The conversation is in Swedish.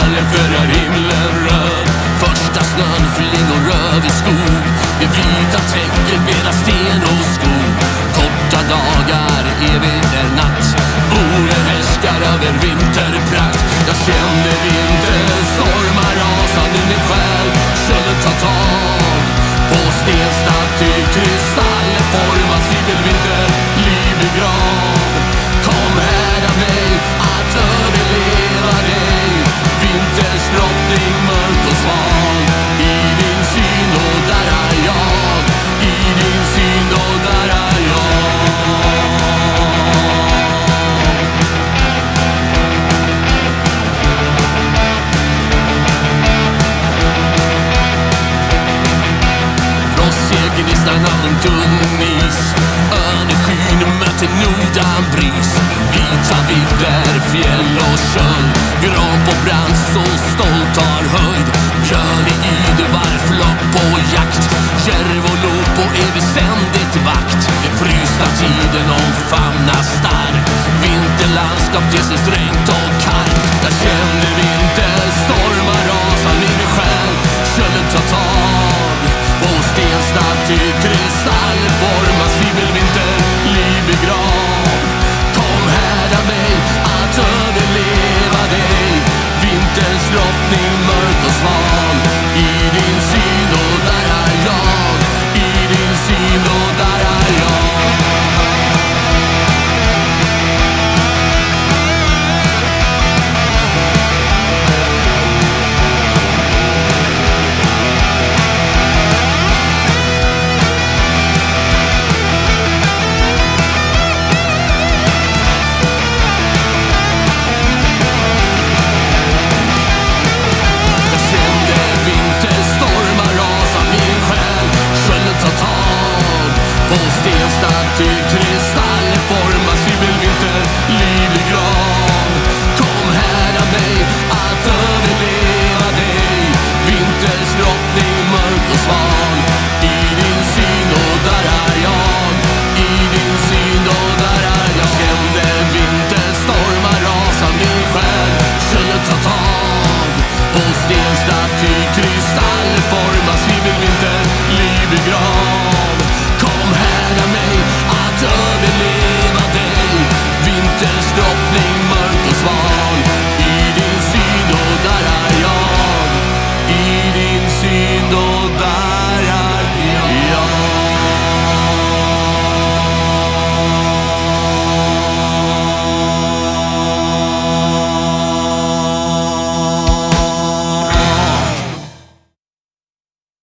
allt är himlen röd. Första snön, flingor i skog. Det vita täcket mellan sten och skog. Korta dagar, evigt är natt. Våren härskar över vinterprakt. Jag känner vinterstormar rasande min själ. Kölden tar tag. På stenstaty kristall formas vinter, liv i grav Gnistan av en tunn is. Ön i skyn möter nordanbris Vita vidder, fjäll och köld Gran på brand så stolt tar höjd. Björn i idevarg, flock på jakt. Järv och lop och evig ständigt vakt. Den frysta tiden omfamnar stark. Vinterlandskap ter sig strängt och kargt. Jag känner inte Sten, staty, kryss, alla formas, liv i grav.